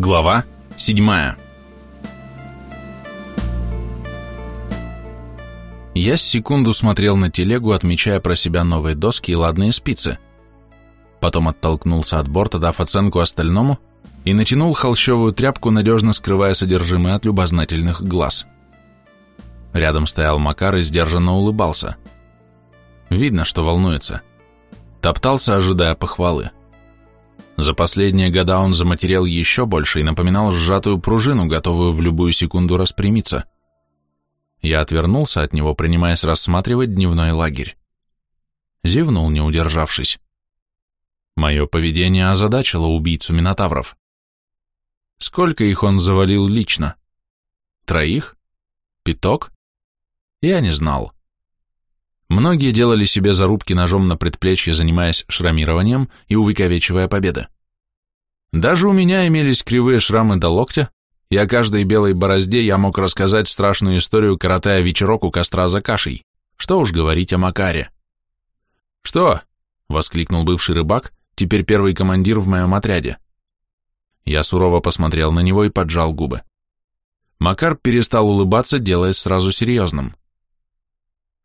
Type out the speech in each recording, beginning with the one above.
Глава 7 Я с секунду смотрел на телегу, отмечая про себя новые доски и ладные спицы. Потом оттолкнулся от борта, дав оценку остальному, и натянул холщовую тряпку, надежно скрывая содержимое от любознательных глаз. Рядом стоял Макар и сдержанно улыбался. Видно, что волнуется. Топтался, ожидая похвалы. За последние года он заматерел еще больше и напоминал сжатую пружину, готовую в любую секунду распрямиться. Я отвернулся от него, принимаясь рассматривать дневной лагерь. Зевнул, не удержавшись. Мое поведение озадачило убийцу Минотавров. Сколько их он завалил лично? Троих? Пяток? Я не знал. Многие делали себе зарубки ножом на предплечье, занимаясь шрамированием и увековечивая победы. Даже у меня имелись кривые шрамы до локтя, и о каждой белой борозде я мог рассказать страшную историю, коротая вечерок у костра за кашей. Что уж говорить о Макаре. «Что?» — воскликнул бывший рыбак, теперь первый командир в моем отряде. Я сурово посмотрел на него и поджал губы. Макар перестал улыбаться, делаясь сразу серьезным.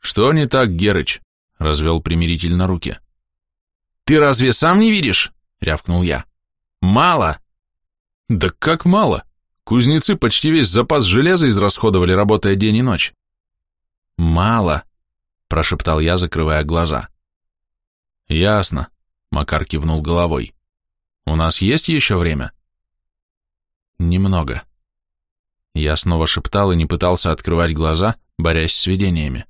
«Что не так, Герыч?» — развел примирительно руки. «Ты разве сам не видишь?» — рявкнул я. «Мало!» «Да как мало? Кузнецы почти весь запас железа израсходовали, работая день и ночь». «Мало!» — прошептал я, закрывая глаза. «Ясно», — Макар кивнул головой. «У нас есть еще время?» «Немного». Я снова шептал и не пытался открывать глаза, борясь с видениями.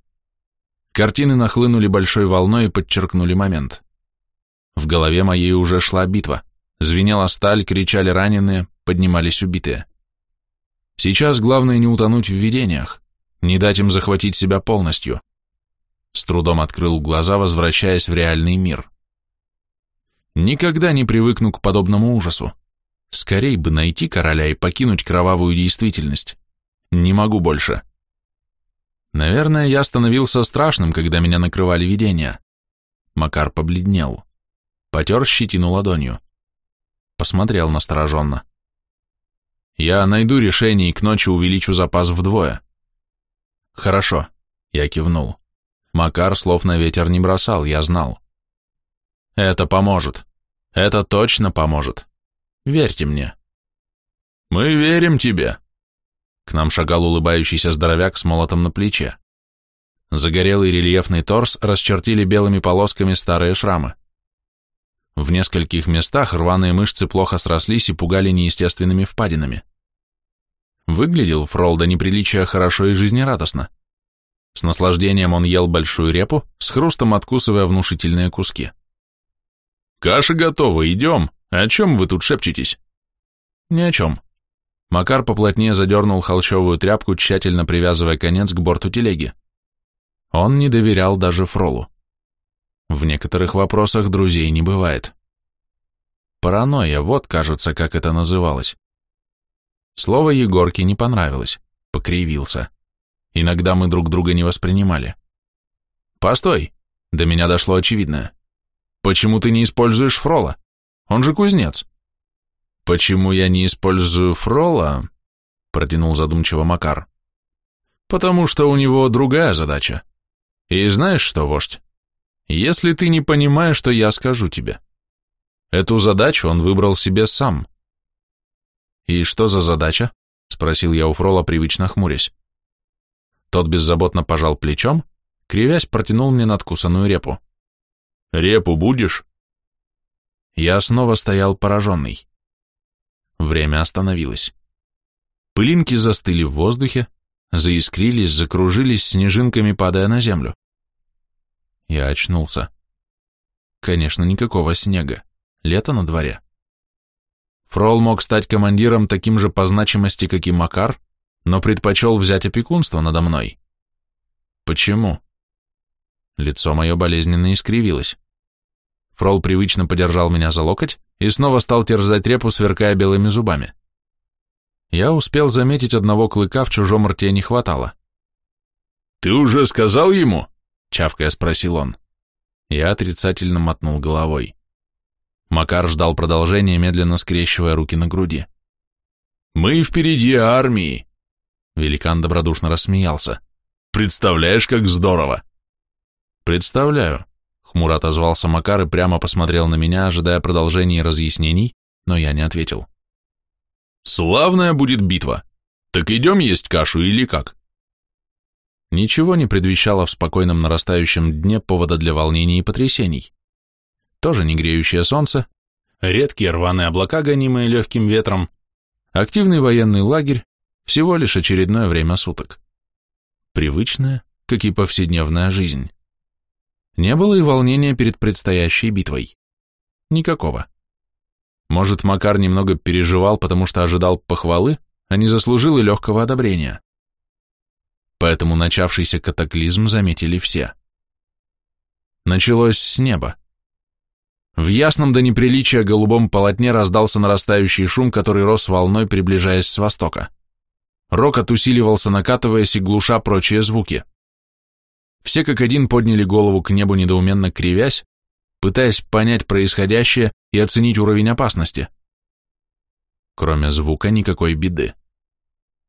Картины нахлынули большой волной и подчеркнули момент. В голове моей уже шла битва. Звенела сталь, кричали раненые, поднимались убитые. Сейчас главное не утонуть в видениях, не дать им захватить себя полностью. С трудом открыл глаза, возвращаясь в реальный мир. Никогда не привыкну к подобному ужасу. Скорей бы найти короля и покинуть кровавую действительность. Не могу больше. Наверное, я становился страшным, когда меня накрывали видения. Макар побледнел. Потер щетину ладонью. Посмотрел настороженно. Я найду решение и к ночи увеличу запас вдвое. Хорошо, я кивнул. Макар слов на ветер не бросал, я знал. Это поможет. Это точно поможет. Верьте мне. Мы верим тебе, к нам шагал улыбающийся здоровяк с молотом на плече. Загорелый рельефный торс расчертили белыми полосками старые шрамы. В нескольких местах рваные мышцы плохо срослись и пугали неестественными впадинами. Выглядел Фрол до неприличия хорошо и жизнерадостно. С наслаждением он ел большую репу, с хрустом откусывая внушительные куски. «Каша готова, идем. О чем вы тут шепчетесь?» «Ни о чем. Макар поплотнее задернул холщовую тряпку, тщательно привязывая конец к борту телеги. Он не доверял даже Фролу. В некоторых вопросах друзей не бывает. Паранойя, вот, кажется, как это называлось. Слово Егорке не понравилось, покривился. Иногда мы друг друга не воспринимали. «Постой!» До меня дошло очевидное. «Почему ты не используешь Фрола? Он же кузнец!» «Почему я не использую Фрола?» — протянул задумчиво Макар. «Потому что у него другая задача. И знаешь что, вождь? Если ты не понимаешь, что я скажу тебе. Эту задачу он выбрал себе сам». «И что за задача?» — спросил я у Фрола, привычно хмурясь. Тот беззаботно пожал плечом, кривясь протянул мне надкусанную репу. «Репу будешь?» Я снова стоял пораженный. Время остановилось. Пылинки застыли в воздухе, заискрились, закружились снежинками, падая на землю. Я очнулся. Конечно, никакого снега. Лето на дворе. Фрол мог стать командиром таким же по значимости, как и Макар, но предпочел взять опекунство надо мной. Почему? Лицо мое болезненно искривилось. Фрол привычно подержал меня за локоть и снова стал терзать репу, сверкая белыми зубами. Я успел заметить одного клыка, в чужом рте не хватало. «Ты уже сказал ему?» — чавкая спросил он. Я отрицательно мотнул головой. Макар ждал продолжения, медленно скрещивая руки на груди. Мы впереди армии. Великан добродушно рассмеялся. Представляешь, как здорово. Представляю. Хмуро отозвался Макар и прямо посмотрел на меня, ожидая продолжения разъяснений, но я не ответил. Славная будет битва. Так идем есть кашу или как? Ничего не предвещало в спокойном нарастающем дне повода для волнений и потрясений. Тоже не греющее солнце, редкие рваные облака, гонимые легким ветром, активный военный лагерь, всего лишь очередное время суток. Привычная, как и повседневная жизнь. Не было и волнения перед предстоящей битвой. Никакого. Может, Макар немного переживал, потому что ожидал похвалы, а не заслужил и легкого одобрения поэтому начавшийся катаклизм заметили все. Началось с неба. В ясном до неприличия голубом полотне раздался нарастающий шум, который рос волной, приближаясь с востока. Рокот усиливался, накатываясь и глуша прочие звуки. Все как один подняли голову к небу, недоуменно кривясь, пытаясь понять происходящее и оценить уровень опасности. Кроме звука никакой беды.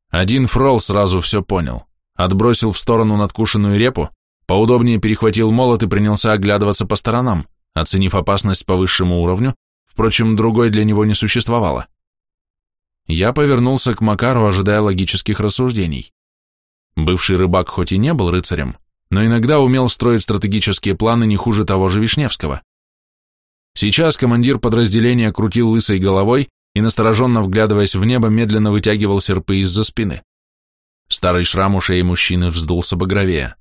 Один фрол сразу все понял отбросил в сторону надкушенную репу, поудобнее перехватил молот и принялся оглядываться по сторонам, оценив опасность по высшему уровню, впрочем, другой для него не существовало. Я повернулся к Макару, ожидая логических рассуждений. Бывший рыбак хоть и не был рыцарем, но иногда умел строить стратегические планы не хуже того же Вишневского. Сейчас командир подразделения крутил лысой головой и, настороженно вглядываясь в небо, медленно вытягивал серпы из-за спины. Старый шрам у шеи мужчины вздулся багровее.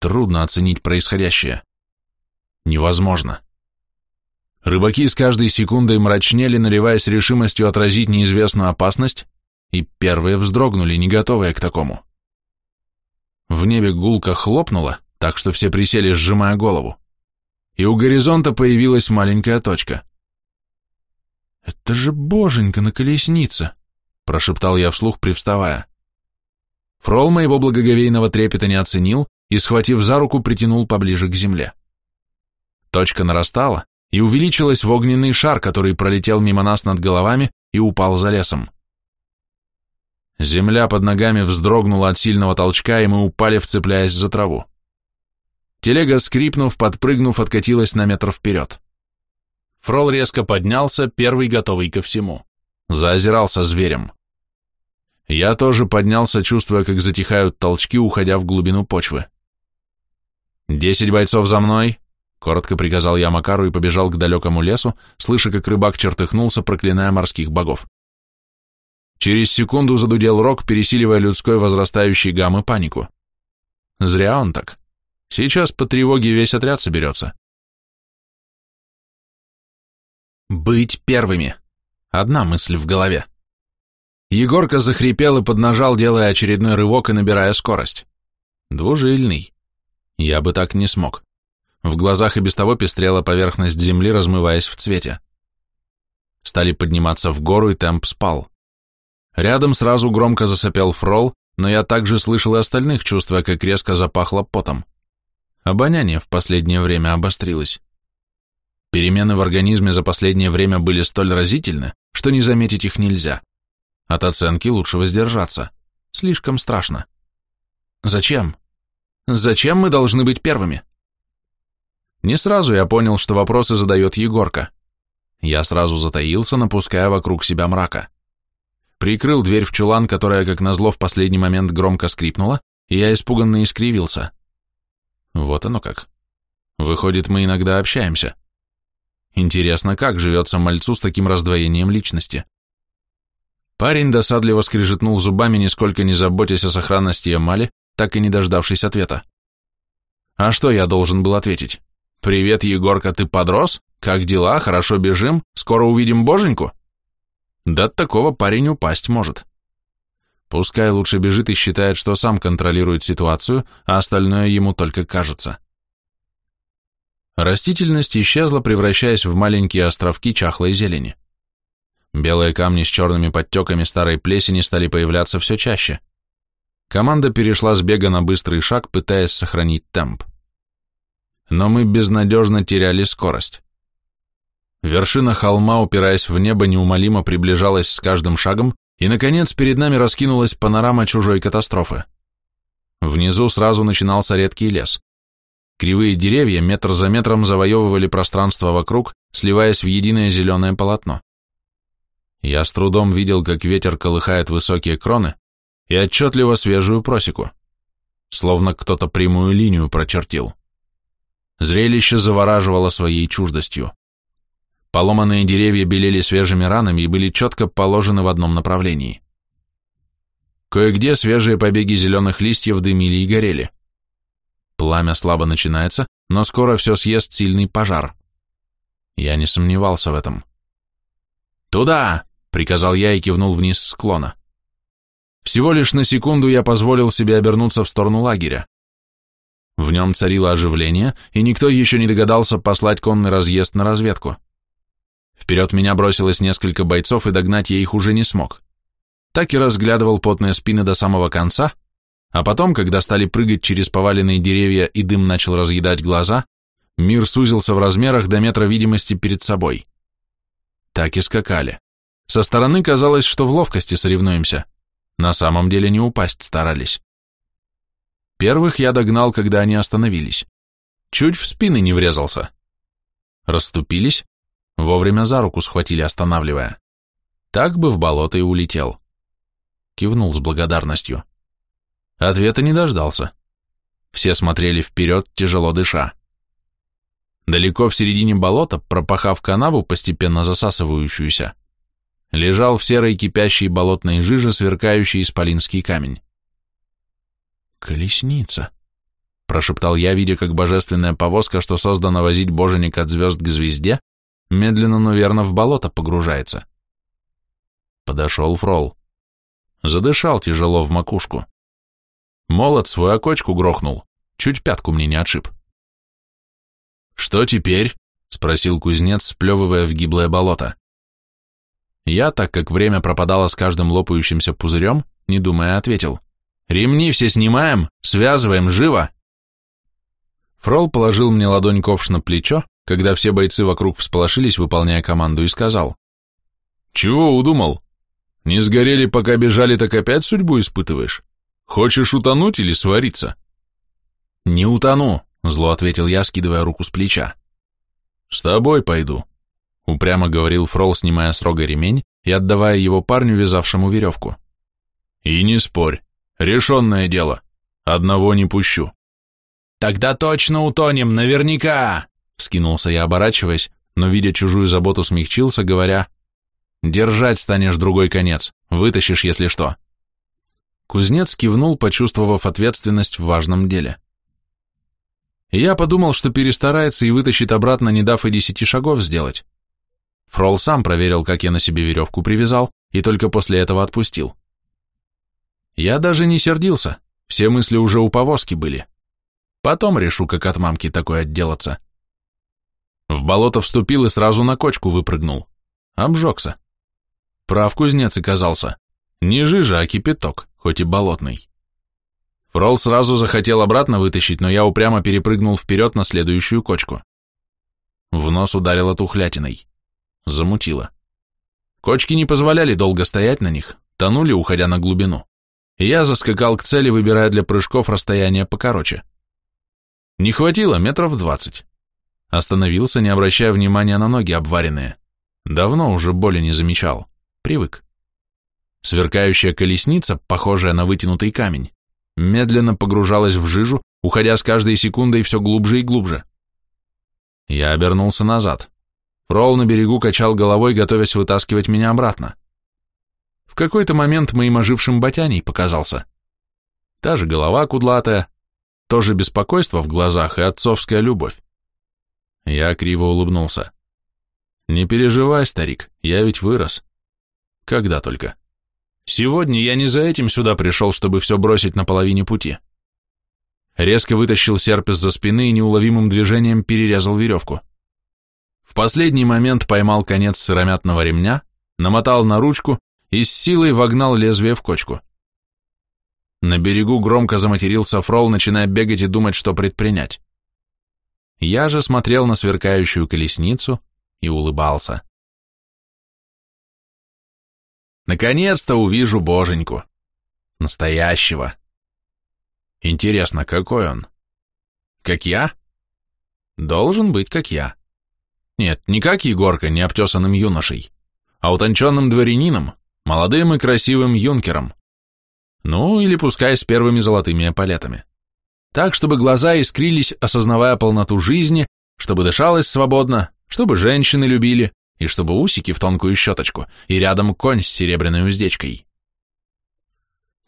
Трудно оценить происходящее. Невозможно. Рыбаки с каждой секундой мрачнели, наливаясь решимостью отразить неизвестную опасность, и первые вздрогнули, не готовые к такому. В небе гулко хлопнуло, так что все присели, сжимая голову, и у горизонта появилась маленькая точка. «Это же боженька на колеснице!» прошептал я вслух, привставая. Фрол моего благоговейного трепета не оценил и, схватив за руку, притянул поближе к земле. Точка нарастала и увеличилась в огненный шар, который пролетел мимо нас над головами и упал за лесом. Земля под ногами вздрогнула от сильного толчка, и мы упали, вцепляясь за траву. Телега, скрипнув, подпрыгнув, откатилась на метр вперед. Фрол резко поднялся, первый готовый ко всему заозирался зверем. Я тоже поднялся, чувствуя, как затихают толчки, уходя в глубину почвы. «Десять бойцов за мной!» — коротко приказал я Макару и побежал к далекому лесу, слыша, как рыбак чертыхнулся, проклиная морских богов. Через секунду задудел рог, пересиливая людской возрастающий гам и панику. Зря он так. Сейчас по тревоге весь отряд соберется. «Быть первыми!» Одна мысль в голове. Егорка захрипел и поднажал, делая очередной рывок и набирая скорость. Двужильный. Я бы так не смог. В глазах и без того пестрела поверхность земли, размываясь в цвете. Стали подниматься в гору, и темп спал. Рядом сразу громко засопел фрол, но я также слышал и остальных, чувствуя, как резко запахло потом. Обоняние в последнее время обострилось. Перемены в организме за последнее время были столь разительны, что не заметить их нельзя. От оценки лучше воздержаться. Слишком страшно. Зачем? Зачем мы должны быть первыми? Не сразу я понял, что вопросы задает Егорка. Я сразу затаился, напуская вокруг себя мрака. Прикрыл дверь в чулан, которая, как назло, в последний момент громко скрипнула, и я испуганно искривился. Вот оно как. Выходит, мы иногда общаемся. Интересно, как живется мальцу с таким раздвоением личности? Парень досадливо скрежетнул зубами, нисколько не заботясь о сохранности Ямали, так и не дождавшись ответа. А что я должен был ответить? «Привет, Егорка, ты подрос? Как дела? Хорошо бежим? Скоро увидим боженьку?» Да от такого парень упасть может. Пускай лучше бежит и считает, что сам контролирует ситуацию, а остальное ему только кажется. Растительность исчезла, превращаясь в маленькие островки чахлой зелени. Белые камни с черными подтеками старой плесени стали появляться все чаще. Команда перешла с бега на быстрый шаг, пытаясь сохранить темп. Но мы безнадежно теряли скорость. Вершина холма, упираясь в небо, неумолимо приближалась с каждым шагом, и, наконец, перед нами раскинулась панорама чужой катастрофы. Внизу сразу начинался редкий лес. Кривые деревья метр за метром завоевывали пространство вокруг, сливаясь в единое зеленое полотно. Я с трудом видел, как ветер колыхает высокие кроны и отчетливо свежую просеку, словно кто-то прямую линию прочертил. Зрелище завораживало своей чуждостью. Поломанные деревья белели свежими ранами и были четко положены в одном направлении. Кое-где свежие побеги зеленых листьев дымили и горели. Пламя слабо начинается, но скоро все съест сильный пожар. Я не сомневался в этом. «Туда!» — приказал я и кивнул вниз склона. Всего лишь на секунду я позволил себе обернуться в сторону лагеря. В нем царило оживление, и никто еще не догадался послать конный разъезд на разведку. Вперед меня бросилось несколько бойцов, и догнать я их уже не смог. Так и разглядывал потные спины до самого конца, а потом, когда стали прыгать через поваленные деревья и дым начал разъедать глаза, мир сузился в размерах до метра видимости перед собой. Так и скакали. Со стороны казалось, что в ловкости соревнуемся. На самом деле не упасть старались. Первых я догнал, когда они остановились. Чуть в спины не врезался. Расступились, вовремя за руку схватили, останавливая. Так бы в болото и улетел. Кивнул с благодарностью. Ответа не дождался. Все смотрели вперед, тяжело дыша. Далеко в середине болота, пропахав канаву, постепенно засасывающуюся, лежал в серой кипящей болотной жиже сверкающий исполинский камень. «Колесница», — прошептал я, видя, как божественная повозка, что создана возить боженик от звезд к звезде, медленно, но верно в болото погружается. Подошел Фрол. Задышал тяжело в макушку. Молот свою окочку грохнул, чуть пятку мне не отшиб. «Что теперь?» — спросил кузнец, сплевывая в гиблое болото. Я, так как время пропадало с каждым лопающимся пузырем, не думая, ответил — Ремни все снимаем, связываем, живо!» Фрол положил мне ладонь ковш на плечо, когда все бойцы вокруг всполошились, выполняя команду, и сказал. «Чего удумал? Не сгорели, пока бежали, так опять судьбу испытываешь? Хочешь утонуть или свариться?» «Не утону», — зло ответил я, скидывая руку с плеча. «С тобой пойду», — упрямо говорил Фрол, снимая с рога ремень и отдавая его парню, вязавшему веревку. «И не спорь, Решенное дело. Одного не пущу. Тогда точно утонем, наверняка, скинулся я, оборачиваясь, но, видя чужую заботу, смягчился, говоря, «Держать станешь другой конец, вытащишь, если что». Кузнец кивнул, почувствовав ответственность в важном деле. Я подумал, что перестарается и вытащит обратно, не дав и десяти шагов сделать. Фрол сам проверил, как я на себе веревку привязал, и только после этого отпустил. Я даже не сердился, все мысли уже у повозки были. Потом решу, как от мамки такой отделаться. В болото вступил и сразу на кочку выпрыгнул. Обжегся. Прав кузнец и казался. Не жижа, а кипяток, хоть и болотный. Фрол сразу захотел обратно вытащить, но я упрямо перепрыгнул вперед на следующую кочку. В нос ударило тухлятиной. Замутило. Кочки не позволяли долго стоять на них, тонули, уходя на глубину я заскакал к цели, выбирая для прыжков расстояние покороче. Не хватило метров двадцать. Остановился, не обращая внимания на ноги обваренные. Давно уже боли не замечал. Привык. Сверкающая колесница, похожая на вытянутый камень, медленно погружалась в жижу, уходя с каждой секундой все глубже и глубже. Я обернулся назад. Фрол на берегу качал головой, готовясь вытаскивать меня обратно. В какой-то момент моим ожившим ботяней показался. Та же голова кудлатая, тоже беспокойство в глазах и отцовская любовь. Я криво улыбнулся. Не переживай, старик, я ведь вырос. Когда только. Сегодня я не за этим сюда пришел, чтобы все бросить на половине пути. Резко вытащил серп из-за спины и неуловимым движением перерезал веревку. В последний момент поймал конец сыромятного ремня, намотал на ручку и с силой вогнал лезвие в кочку. На берегу громко заматерился Фрол, начиная бегать и думать, что предпринять. Я же смотрел на сверкающую колесницу и улыбался. Наконец-то увижу боженьку. Настоящего. Интересно, какой он? Как я? Должен быть, как я. Нет, не как Егорка, не обтесанным юношей, а утонченным дворянином, молодым и красивым юнкером. Ну, или пускай с первыми золотыми эполетами. Так, чтобы глаза искрились, осознавая полноту жизни, чтобы дышалось свободно, чтобы женщины любили, и чтобы усики в тонкую щеточку, и рядом конь с серебряной уздечкой.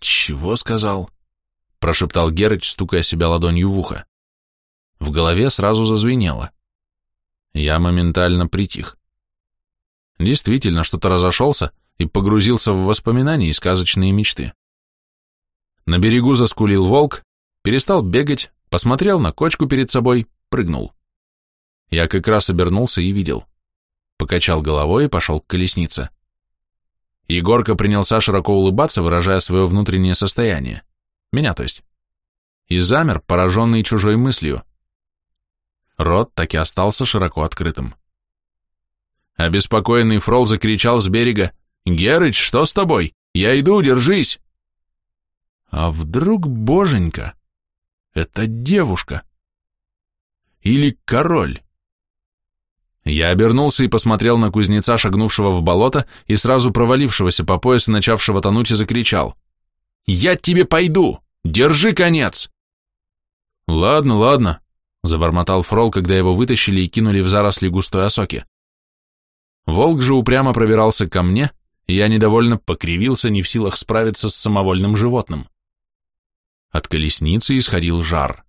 «Чего сказал?» — прошептал Герыч, стукая себя ладонью в ухо. В голове сразу зазвенело. Я моментально притих. Действительно, что-то разошелся и погрузился в воспоминания и сказочные мечты. На берегу заскулил волк, перестал бегать, посмотрел на кочку перед собой, прыгнул. Я как раз обернулся и видел. Покачал головой и пошел к колеснице. Егорка принялся широко улыбаться, выражая свое внутреннее состояние. Меня, то есть. И замер, пораженный чужой мыслью. Рот так и остался широко открытым. Обеспокоенный Фрол закричал с берега. «Герыч, что с тобой? Я иду, держись!» А вдруг, боженька, это девушка? Или король? Я обернулся и посмотрел на кузнеца, шагнувшего в болото и сразу провалившегося по пояс и начавшего тонуть, и закричал. «Я тебе пойду! Держи конец!» «Ладно, ладно», — забормотал Фрол, когда его вытащили и кинули в заросли густой осоки. Волк же упрямо пробирался ко мне, и я недовольно покривился, не в силах справиться с самовольным животным. От колесницы исходил жар.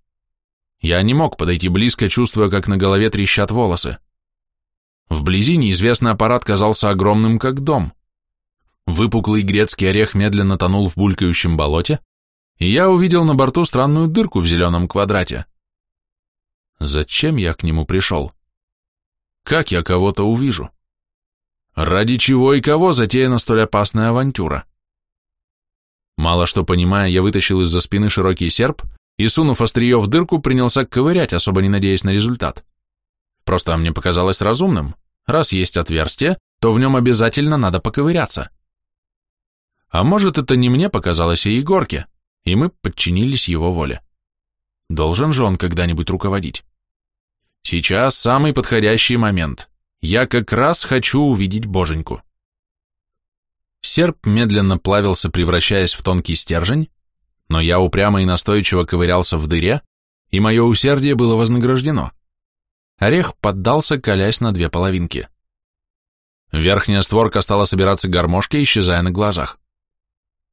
Я не мог подойти близко, чувствуя, как на голове трещат волосы. Вблизи неизвестный аппарат казался огромным, как дом. Выпуклый грецкий орех медленно тонул в булькающем болоте, и я увидел на борту странную дырку в зеленом квадрате. Зачем я к нему пришел? Как я кого-то увижу? Ради чего и кого затеяна столь опасная авантюра? Мало что понимая, я вытащил из-за спины широкий серп и, сунув острие в дырку, принялся ковырять, особо не надеясь на результат. Просто мне показалось разумным. Раз есть отверстие, то в нем обязательно надо поковыряться. А может, это не мне показалось, а Егорке, и мы подчинились его воле. Должен же он когда-нибудь руководить. Сейчас самый подходящий момент. Я как раз хочу увидеть боженьку. Серп медленно плавился, превращаясь в тонкий стержень, но я упрямо и настойчиво ковырялся в дыре, и мое усердие было вознаграждено. Орех поддался, колясь на две половинки. Верхняя створка стала собираться гармошкой, исчезая на глазах.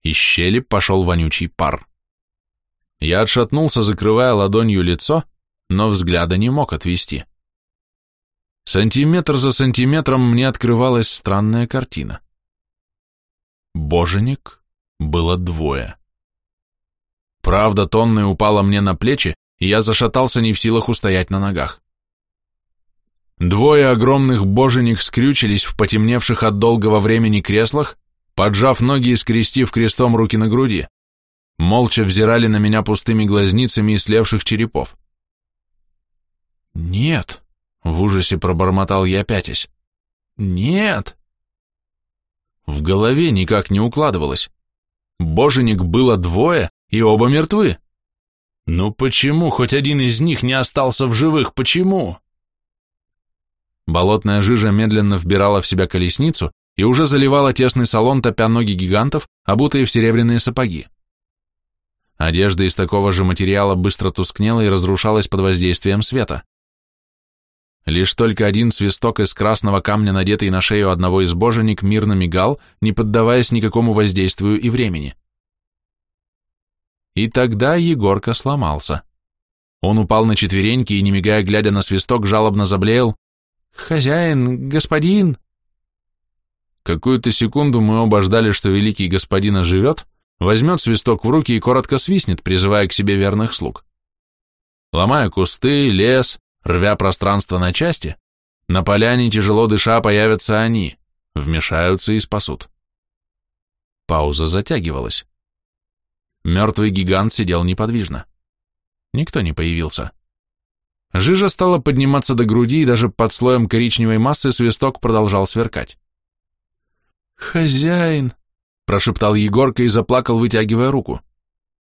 Из щели пошел вонючий пар. Я отшатнулся, закрывая ладонью лицо, но взгляда не мог отвести. Сантиметр за сантиметром мне открывалась странная картина. Боженик было двое. Правда тонная упала мне на плечи, и я зашатался не в силах устоять на ногах. Двое огромных боженик скрючились в потемневших от долгого времени креслах, поджав ноги и скрестив крестом руки на груди. Молча взирали на меня пустыми глазницами и слевших черепов. «Нет», — в ужасе пробормотал я пятясь. «Нет». В голове никак не укладывалось. Боженик было двое, и оба мертвы. Ну почему хоть один из них не остался в живых, почему? Болотная жижа медленно вбирала в себя колесницу и уже заливала тесный салон, топя ноги гигантов, обутые в серебряные сапоги. Одежда из такого же материала быстро тускнела и разрушалась под воздействием света. Лишь только один свисток из красного камня, надетый на шею одного из боженик, мирно мигал, не поддаваясь никакому воздействию и времени. И тогда Егорка сломался. Он упал на четвереньки и, не мигая, глядя на свисток, жалобно заблеял, «Хозяин, господин!» Какую-то секунду мы оба ждали, что великий господин оживет, возьмет свисток в руки и коротко свистнет, призывая к себе верных слуг. Ломая кусты, лес, рвя пространство на части, на поляне тяжело дыша появятся они, вмешаются и спасут. Пауза затягивалась. Мертвый гигант сидел неподвижно. Никто не появился. Жижа стала подниматься до груди, и даже под слоем коричневой массы свисток продолжал сверкать. «Хозяин!» — прошептал Егорка и заплакал, вытягивая руку.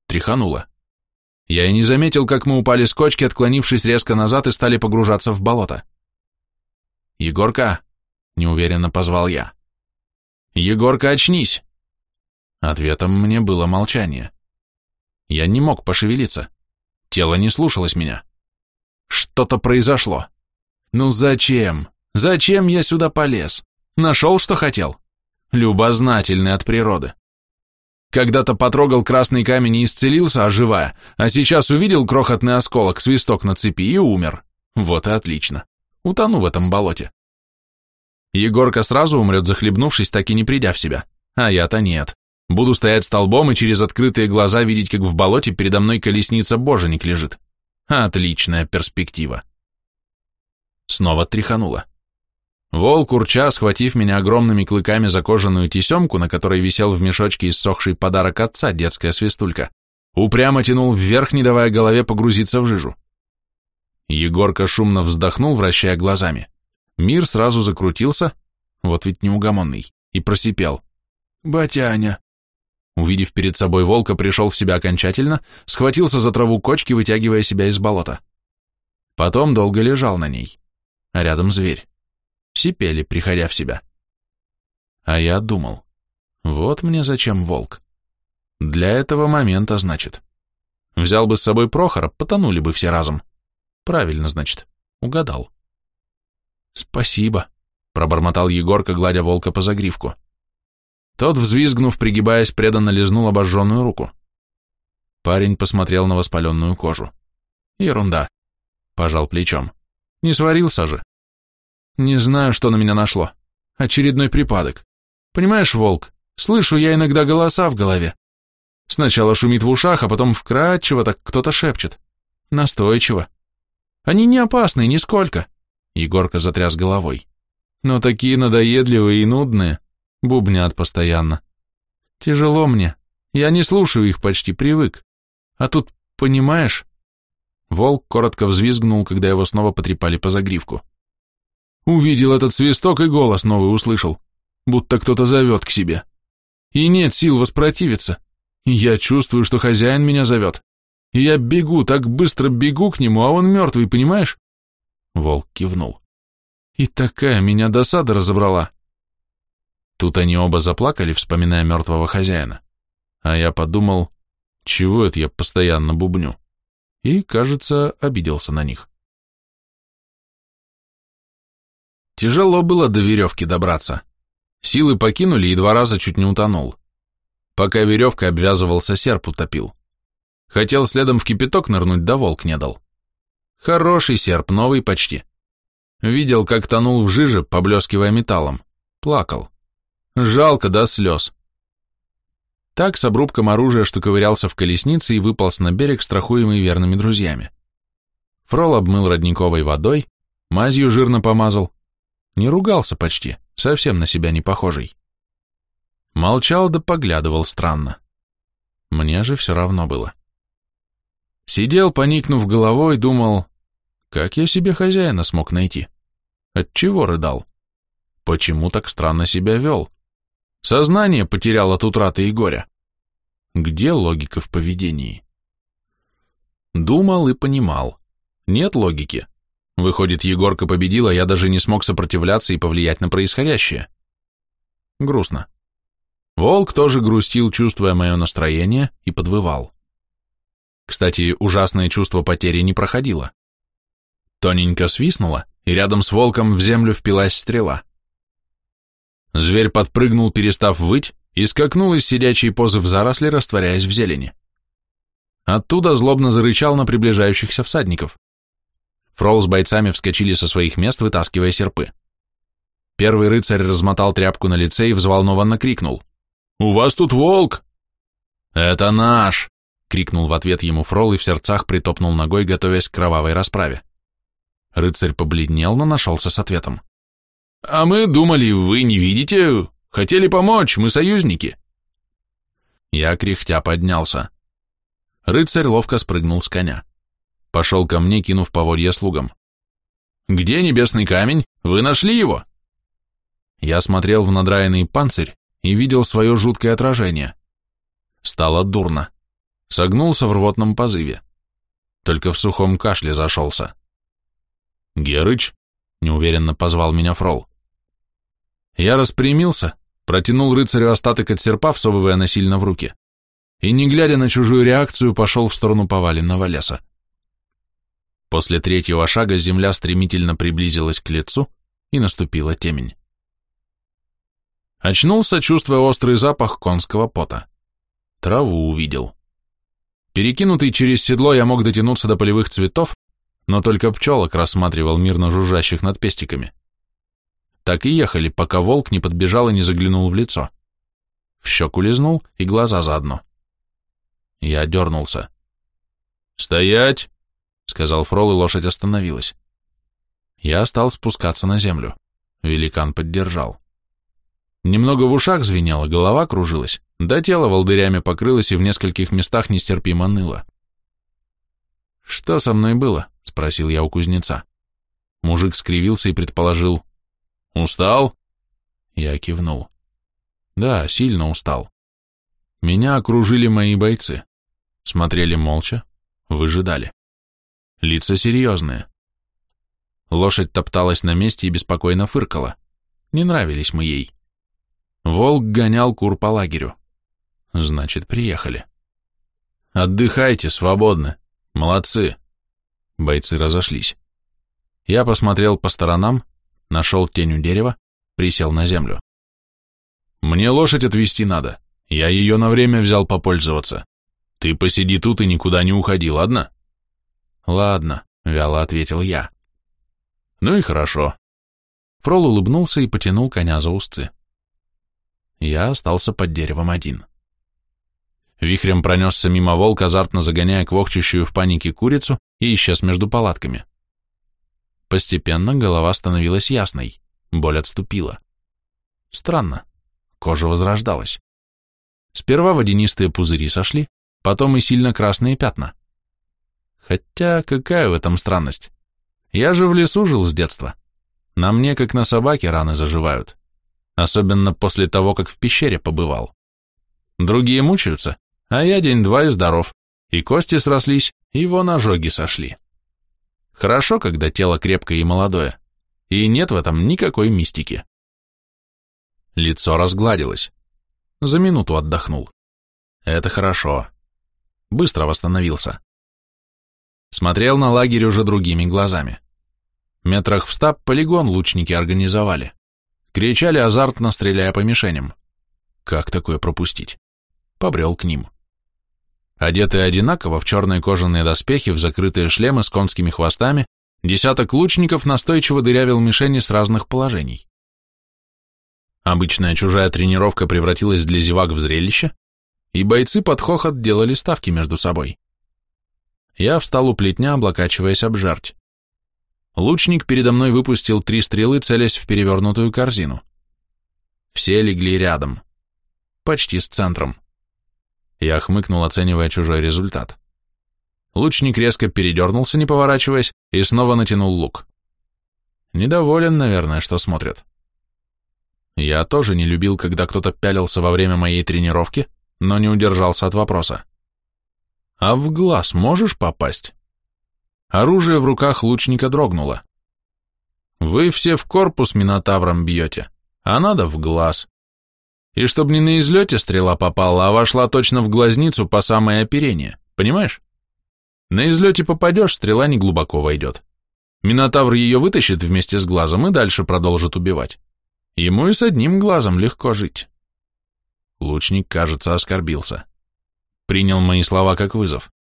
Тряхануло. Я и не заметил, как мы упали с кочки, отклонившись резко назад и стали погружаться в болото. «Егорка!» — неуверенно позвал я. «Егорка, очнись!» Ответом мне было молчание. Я не мог пошевелиться. Тело не слушалось меня. Что-то произошло. Ну зачем? Зачем я сюда полез? Нашел, что хотел? Любознательный от природы. Когда-то потрогал красный камень и исцелился, оживая, а сейчас увидел крохотный осколок, свисток на цепи и умер. Вот и отлично. Утону в этом болоте. Егорка сразу умрет, захлебнувшись, так и не придя в себя. А я-то нет. Буду стоять столбом и через открытые глаза видеть, как в болоте передо мной колесница боженик лежит. Отличная перспектива. Снова тряхануло. Волк, урча, схватив меня огромными клыками за кожаную тесемку, на которой висел в мешочке иссохший подарок отца, детская свистулька, упрямо тянул вверх, не давая голове погрузиться в жижу. Егорка шумно вздохнул, вращая глазами. Мир сразу закрутился, вот ведь неугомонный, и просипел. «Батяня, Увидев перед собой волка, пришел в себя окончательно, схватился за траву кочки, вытягивая себя из болота. Потом долго лежал на ней. А рядом зверь. Сипели, приходя в себя. А я думал, вот мне зачем волк. Для этого момента, значит. Взял бы с собой Прохора, потонули бы все разом. Правильно, значит, угадал. Спасибо, пробормотал Егорка, гладя волка по загривку. Тот, взвизгнув, пригибаясь, преданно лизнул обожженную руку. Парень посмотрел на воспаленную кожу. Ерунда. Пожал плечом. Не сварился же. Не знаю, что на меня нашло. Очередной припадок. Понимаешь, волк, слышу я иногда голоса в голове. Сначала шумит в ушах, а потом вкрадчиво так кто-то шепчет. Настойчиво. Они не опасны, нисколько. Егорка затряс головой. Но такие надоедливые и нудные. Бубнят постоянно. Тяжело мне. Я не слушаю их почти, привык. А тут, понимаешь? Волк коротко взвизгнул, когда его снова потрепали по загривку. Увидел этот свисток и голос новый услышал, будто кто-то зовет к себе. И нет сил воспротивиться. Я чувствую, что хозяин меня зовет. И я бегу, так быстро бегу к нему, а он мертвый, понимаешь? Волк кивнул. И такая меня досада разобрала. Тут они оба заплакали, вспоминая мертвого хозяина. А я подумал, чего это я постоянно бубню? И, кажется, обиделся на них. Тяжело было до веревки добраться. Силы покинули и два раза чуть не утонул. Пока веревка обвязывался, серп утопил. Хотел следом в кипяток нырнуть, да волк не дал. Хороший серп, новый почти. Видел, как тонул в жиже, поблескивая металлом. Плакал. Жалко до слез. Так с обрубком оружия, что ковырялся в колеснице и выполз на берег, страхуемый верными друзьями. Фрол обмыл родниковой водой, мазью жирно помазал. Не ругался почти, совсем на себя не похожий. Молчал да поглядывал странно. Мне же все равно было. Сидел, поникнув головой, думал, как я себе хозяина смог найти? Отчего рыдал? Почему так странно себя вел? Сознание потерял от утраты и горя. Где логика в поведении? Думал и понимал. Нет логики. Выходит, Егорка победила, я даже не смог сопротивляться и повлиять на происходящее. Грустно. Волк тоже грустил, чувствуя мое настроение, и подвывал. Кстати, ужасное чувство потери не проходило. Тоненько свистнуло, и рядом с волком в землю впилась стрела. Зверь подпрыгнул, перестав выть, и скакнул из сидячей позы в заросли, растворяясь в зелени. Оттуда злобно зарычал на приближающихся всадников. Фрол с бойцами вскочили со своих мест, вытаскивая серпы. Первый рыцарь размотал тряпку на лице и взволнованно крикнул. «У вас тут волк!» «Это наш!» — крикнул в ответ ему Фрол и в сердцах притопнул ногой, готовясь к кровавой расправе. Рыцарь побледнел, но нашелся с ответом. А мы думали, вы не видите, хотели помочь, мы союзники. Я кряхтя поднялся. Рыцарь ловко спрыгнул с коня. Пошел ко мне, кинув поводья слугам. «Где небесный камень? Вы нашли его?» Я смотрел в надраенный панцирь и видел свое жуткое отражение. Стало дурно. Согнулся в рвотном позыве. Только в сухом кашле зашелся. «Герыч?» — неуверенно позвал меня Фрол. Я распрямился, протянул рыцарю остаток от серпа, всовывая насильно в руки, и, не глядя на чужую реакцию, пошел в сторону поваленного леса. После третьего шага земля стремительно приблизилась к лицу, и наступила темень. Очнулся, чувствуя острый запах конского пота. Траву увидел. Перекинутый через седло я мог дотянуться до полевых цветов, но только пчелок рассматривал мирно жужжащих над пестиками. Так и ехали, пока волк не подбежал и не заглянул в лицо. В щеку лизнул и глаза заодно. Я дернулся. «Стоять!» — сказал Фрол, и лошадь остановилась. Я стал спускаться на землю. Великан поддержал. Немного в ушах звенело, голова кружилась, да тело волдырями покрылось и в нескольких местах нестерпимо ныло. «Что со мной было?» — спросил я у кузнеца. Мужик скривился и предположил. «Устал?» Я кивнул. «Да, сильно устал. Меня окружили мои бойцы. Смотрели молча, выжидали. Лица серьезные. Лошадь топталась на месте и беспокойно фыркала. Не нравились мы ей. Волк гонял кур по лагерю. Значит, приехали. Отдыхайте, свободно. Молодцы. Бойцы разошлись. Я посмотрел по сторонам, нашел тень у дерева, присел на землю. Мне лошадь отвезти надо. Я ее на время взял попользоваться. Ты посиди тут и никуда не уходи, ладно? Ладно, вяло ответил я. Ну и хорошо. Фрол улыбнулся и потянул коня за узцы. Я остался под деревом один. Вихрем пронесся мимо волк, азартно загоняя квохчущую в панике курицу и исчез между палатками. Постепенно голова становилась ясной, боль отступила. Странно, кожа возрождалась. Сперва водянистые пузыри сошли, потом и сильно красные пятна. Хотя какая в этом странность? Я же в лесу жил с детства. На мне, как на собаке, раны заживают особенно после того, как в пещере побывал. Другие мучаются, а я день-два и здоров, и кости срослись, и вон ожоги сошли. Хорошо, когда тело крепкое и молодое, и нет в этом никакой мистики. Лицо разгладилось. За минуту отдохнул. Это хорошо. Быстро восстановился. Смотрел на лагерь уже другими глазами. Метрах в ста полигон лучники организовали. Кричали азартно, стреляя по мишеням. Как такое пропустить? Побрел к ним. Одетые одинаково в черные кожаные доспехи, в закрытые шлемы с конскими хвостами, десяток лучников настойчиво дырявил мишени с разных положений. Обычная чужая тренировка превратилась для зевак в зрелище, и бойцы под хохот делали ставки между собой. Я встал у плетня, облокачиваясь об жерть. Лучник передо мной выпустил три стрелы, целясь в перевернутую корзину. Все легли рядом. Почти с центром. Я хмыкнул, оценивая чужой результат. Лучник резко передернулся, не поворачиваясь, и снова натянул лук. Недоволен, наверное, что смотрят. Я тоже не любил, когда кто-то пялился во время моей тренировки, но не удержался от вопроса. «А в глаз можешь попасть?» Оружие в руках лучника дрогнуло. Вы все в корпус минотавром бьете, а надо в глаз. И чтоб не на излете стрела попала, а вошла точно в глазницу по самое оперение, понимаешь? На излете попадешь, стрела не глубоко войдет. Минотавр ее вытащит вместе с глазом и дальше продолжит убивать. Ему и с одним глазом легко жить. Лучник, кажется, оскорбился. Принял мои слова как вызов.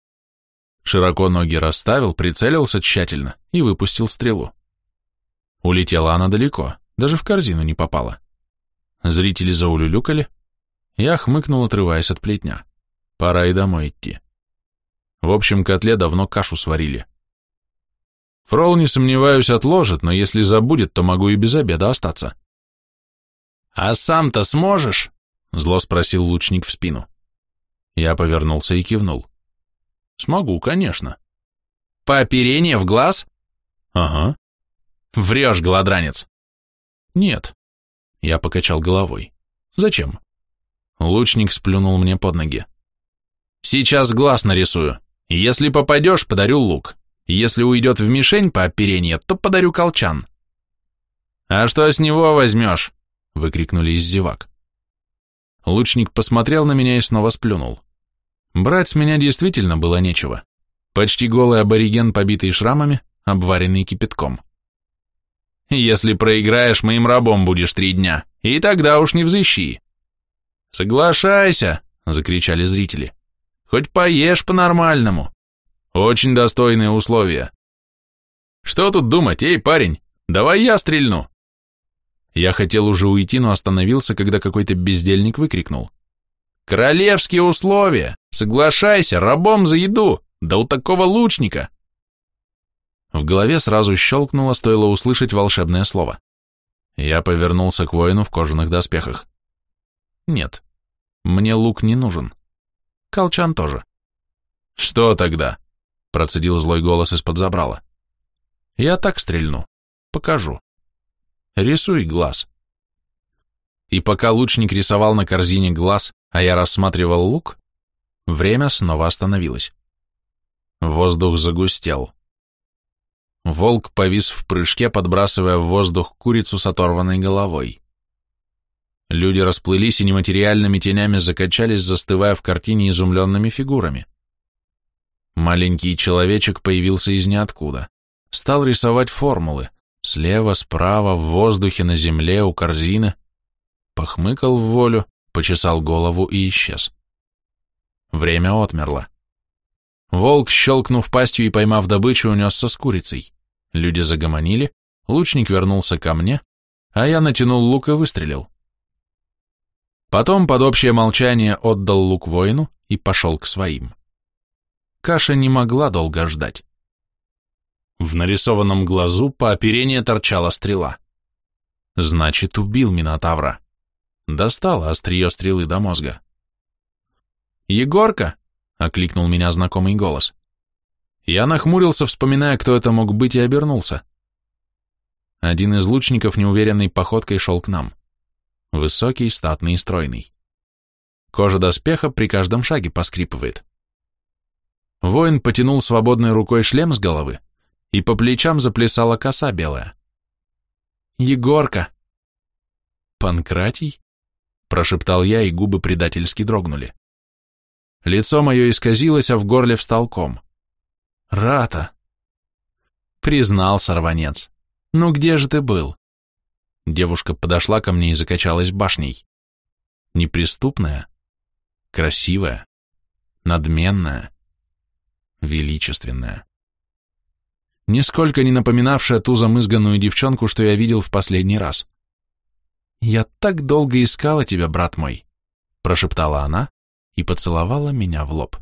Широко ноги расставил, прицелился тщательно и выпустил стрелу. Улетела она далеко, даже в корзину не попала. Зрители заулюлюкали. Я хмыкнул, отрываясь от плетня. Пора и домой идти. В общем котле давно кашу сварили. Фрол, не сомневаюсь, отложит, но если забудет, то могу и без обеда остаться. «А сам-то сможешь?» — зло спросил лучник в спину. Я повернулся и кивнул. Смогу, конечно. по оперение в глаз? Ага. Врешь, голодранец. Нет. Я покачал головой. Зачем? Лучник сплюнул мне под ноги. Сейчас глаз нарисую. Если попадешь, подарю лук. Если уйдет в мишень по оперенье, то подарю колчан. А что с него возьмешь? Выкрикнули из зевак. Лучник посмотрел на меня и снова сплюнул. Брать с меня действительно было нечего. Почти голый абориген, побитый шрамами, обваренный кипятком. Если проиграешь, моим рабом будешь три дня, и тогда уж не взыщи. Соглашайся, закричали зрители. Хоть поешь по-нормальному. Очень достойные условия. Что тут думать, эй, парень, давай я стрельну. Я хотел уже уйти, но остановился, когда какой-то бездельник выкрикнул. Королевские условия! Соглашайся, рабом за еду! Да у такого лучника! В голове сразу щелкнуло, стоило услышать волшебное слово. Я повернулся к воину в кожаных доспехах. Нет, мне лук не нужен. Колчан тоже. Что тогда? Процедил злой голос из-под забрала. Я так стрельну. Покажу. Рисуй глаз. И пока лучник рисовал на корзине глаз, а я рассматривал лук, время снова остановилось. Воздух загустел. Волк повис в прыжке, подбрасывая в воздух курицу с оторванной головой. Люди расплылись и нематериальными тенями закачались, застывая в картине изумленными фигурами. Маленький человечек появился из ниоткуда. Стал рисовать формулы. Слева, справа, в воздухе, на земле, у корзины. Похмыкал в волю, почесал голову и исчез. Время отмерло. Волк, щелкнув пастью и поймав добычу, унесся с курицей. Люди загомонили, лучник вернулся ко мне, а я натянул лук и выстрелил. Потом под общее молчание отдал лук воину и пошел к своим. Каша не могла долго ждать. В нарисованном глазу по оперению торчала стрела. Значит, убил Минотавра. Достала острие стрелы до мозга. «Егорка!» — окликнул меня знакомый голос. Я нахмурился, вспоминая, кто это мог быть, и обернулся. Один из лучников неуверенной походкой шел к нам. Высокий, статный и стройный. Кожа доспеха при каждом шаге поскрипывает. Воин потянул свободной рукой шлем с головы, и по плечам заплясала коса белая. «Егорка!» «Панкратий?» — прошептал я, и губы предательски дрогнули. Лицо мое исказилось, а в горле встал ком. «Рата!» Признал сорванец. «Ну где же ты был?» Девушка подошла ко мне и закачалась башней. Неприступная, красивая, надменная, величественная. Нисколько не напоминавшая ту замызганную девчонку, что я видел в последний раз. «Я так долго искала тебя, брат мой», — прошептала она и поцеловала меня в лоб.